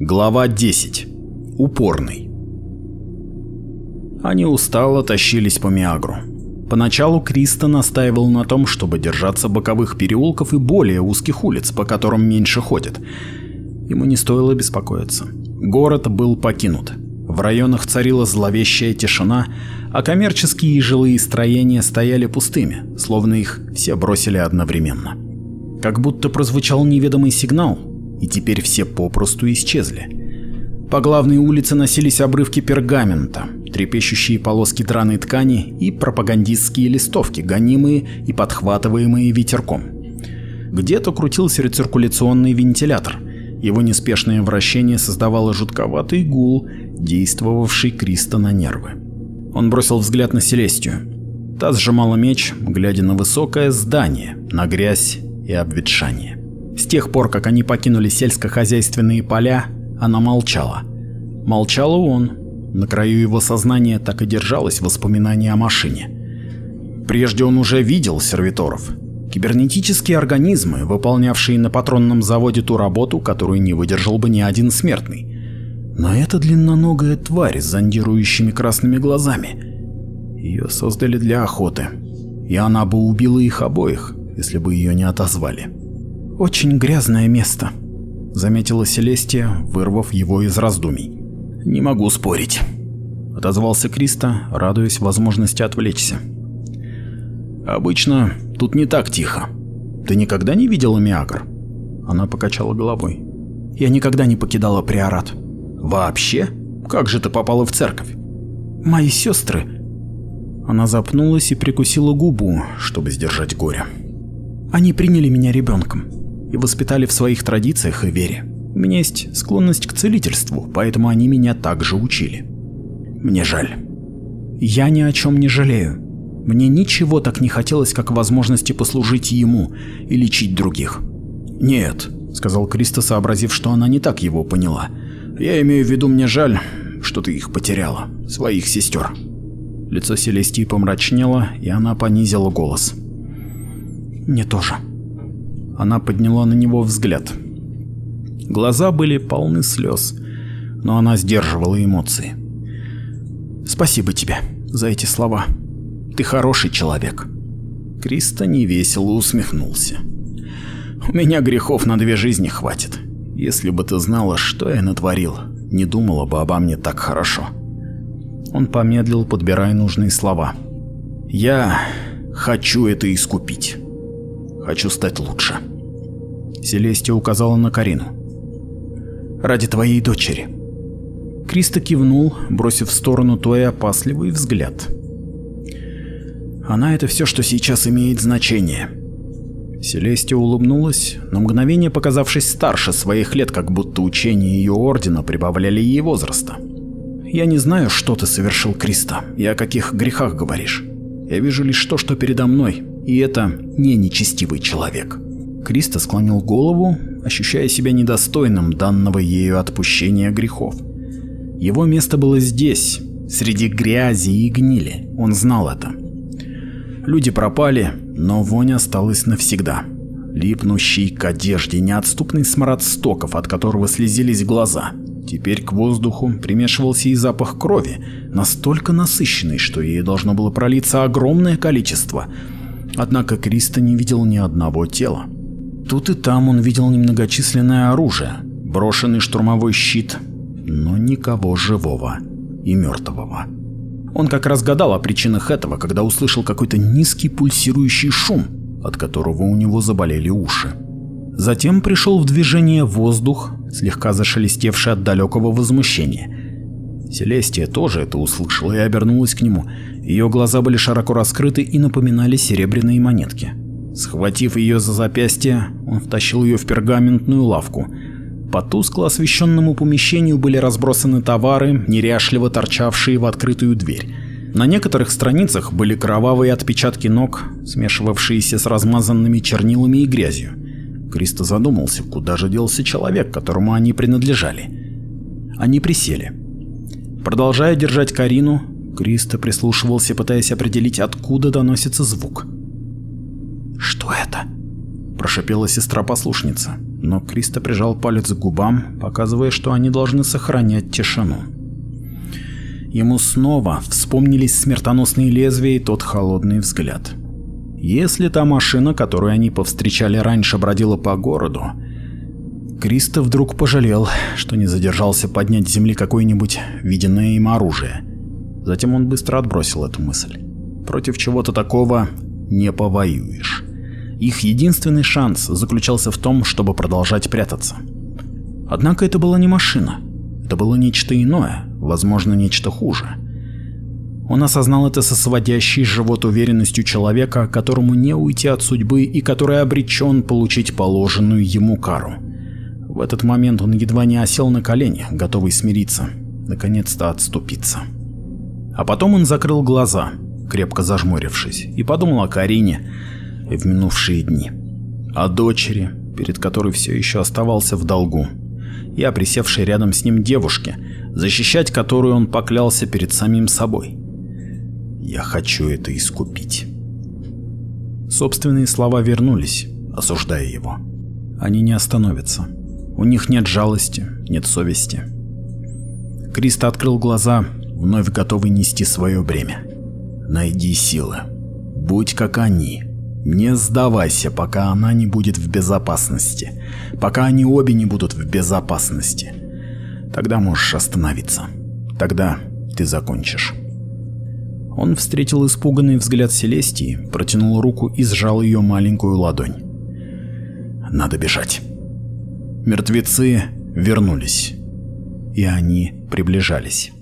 Глава 10. Упорный. Они устало тащились по Миагру. Поначалу Криста настаивал на том, чтобы держаться боковых переулков и более узких улиц, по которым меньше ходят. Ему не стоило беспокоиться. Город был покинут. В районах царила зловещая тишина, а коммерческие и жилые строения стояли пустыми, словно их все бросили одновременно. Как будто прозвучал неведомый сигнал, и теперь все попросту исчезли. По главной улице носились обрывки пергамента, трепещущие полоски драной ткани и пропагандистские листовки, гонимые и подхватываемые ветерком. Где-то крутился рециркуляционный вентилятор. Его неспешное вращение создавало жутковатый гул, действовавший Криста на нервы. Он бросил взгляд на Селестию. Та сжимала меч, глядя на высокое здание, на грязь и обветшание. С тех пор, как они покинули сельскохозяйственные поля, она молчала. Молчал и он. На краю его сознания так и держалось воспоминание о машине. Прежде он уже видел сервиторов. Кибернетические организмы, выполнявшие на патронном заводе ту работу, которую не выдержал бы ни один смертный. Но эта длинноногая тварь с зондирующими красными глазами. Ее создали для охоты. И она бы убила их обоих, если бы ее не отозвали очень грязное место», — заметила Селестия, вырвав его из раздумий. «Не могу спорить», — отозвался Криста, радуясь возможности отвлечься. «Обычно тут не так тихо. Ты никогда не видела Миагр?» Она покачала головой. «Я никогда не покидала приорат». «Вообще? Как же ты попала в церковь?» «Мои сестры...» Она запнулась и прикусила губу, чтобы сдержать горе. «Они приняли меня ребенком» и воспитали в своих традициях и вере. У меня есть склонность к целительству, поэтому они меня также учили. Мне жаль. Я ни о чем не жалею. Мне ничего так не хотелось, как возможности послужить ему и лечить других. «Нет», — сказал Кристо, сообразив, что она не так его поняла. «Я имею в виду, мне жаль, что ты их потеряла, своих сестер». Лицо Селестии помрачнело, и она понизила голос. «Мне тоже», она подняла на него взгляд. Глаза были полны слез, но она сдерживала эмоции. «Спасибо тебе за эти слова. Ты хороший человек». Криста невесело усмехнулся. «У меня грехов на две жизни хватит. Если бы ты знала, что я натворил, не думала бы обо мне так хорошо». Он помедлил, подбирая нужные слова. «Я хочу это искупить». Хочу стать лучше. Селестия указала на Карину. Ради твоей дочери. Криста кивнул, бросив в сторону той опасливый взгляд. Она это все, что сейчас имеет значение. Селестия улыбнулась, на мгновение показавшись старше своих лет, как будто учения ее ордена прибавляли ей возраста. Я не знаю, что ты совершил, Криста, и о каких грехах говоришь. Я вижу лишь то, что передо мной, и это не нечестивый человек. Криста склонил голову, ощущая себя недостойным данного ею отпущения грехов. Его место было здесь, среди грязи и гнили, он знал это. Люди пропали, но вонь осталась навсегда, липнущий к одежде неотступный смрад стоков, от которого слезились глаза. Теперь к воздуху примешивался и запах крови, настолько насыщенный, что ей должно было пролиться огромное количество – Однако Криста не видел ни одного тела. Тут и там он видел немногочисленное оружие, брошенный штурмовой щит, но никого живого и мертвого. Он как раз гадал о причинах этого, когда услышал какой-то низкий пульсирующий шум, от которого у него заболели уши. Затем пришел в движение воздух, слегка зашелестевший от далекого возмущения, Селестия тоже это услышала и обернулась к нему. Ее глаза были широко раскрыты и напоминали серебряные монетки. Схватив ее за запястье, он втащил ее в пергаментную лавку. По тускло освещенному помещению были разбросаны товары, неряшливо торчавшие в открытую дверь. На некоторых страницах были кровавые отпечатки ног, смешивавшиеся с размазанными чернилами и грязью. Кристо задумался, куда же делся человек, которому они принадлежали. Они присели. Продолжая держать Карину, Кристо прислушивался, пытаясь определить, откуда доносится звук. «Что это?» – прошипела сестра-послушница, но Кристо прижал палец к губам, показывая, что они должны сохранять тишину. Ему снова вспомнились смертоносные лезвия и тот холодный взгляд. Если та машина, которую они повстречали раньше, бродила по городу, Кристо вдруг пожалел, что не задержался поднять с земли какое-нибудь виденное им оружие. Затем он быстро отбросил эту мысль. Против чего-то такого не повоюешь. Их единственный шанс заключался в том, чтобы продолжать прятаться. Однако это была не машина. Это было нечто иное, возможно, нечто хуже. Он осознал это со сводящей живот уверенностью человека, которому не уйти от судьбы и который обречен получить положенную ему кару. В этот момент он едва не осел на колени, готовый смириться, наконец-то отступиться. А потом он закрыл глаза, крепко зажмурившись, и подумал о Карине и в минувшие дни. О дочери, перед которой все еще оставался в долгу, и о присевшей рядом с ним девушке, защищать которую он поклялся перед самим собой. «Я хочу это искупить». Собственные слова вернулись, осуждая его. Они не остановятся. У них нет жалости, нет совести. Криста открыл глаза, вновь готовый нести свое бремя. Найди силы. Будь как они. Не сдавайся, пока она не будет в безопасности. Пока они обе не будут в безопасности. Тогда можешь остановиться. Тогда ты закончишь. Он встретил испуганный взгляд Селестии, протянул руку и сжал ее маленькую ладонь. Надо бежать. Мертвецы вернулись, и они приближались.